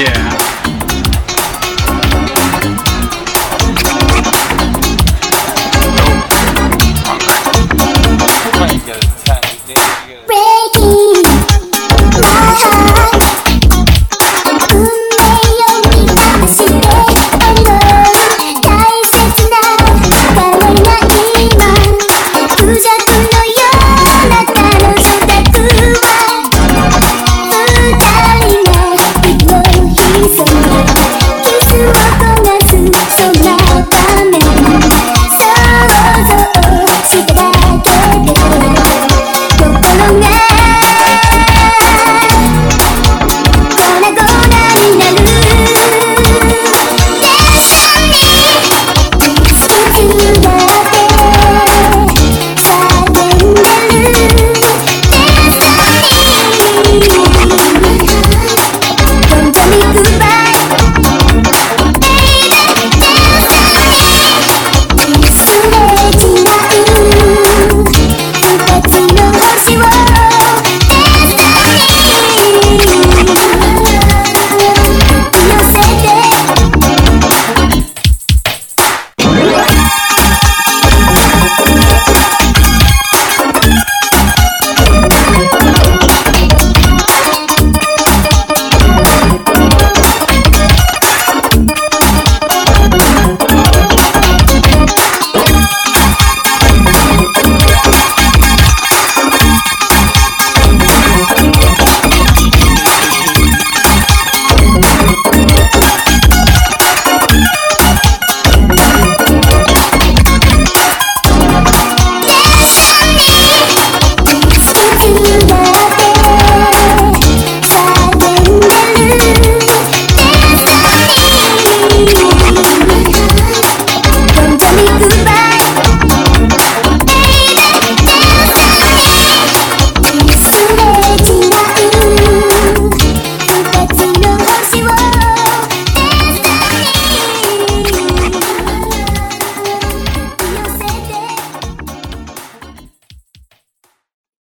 Yeah.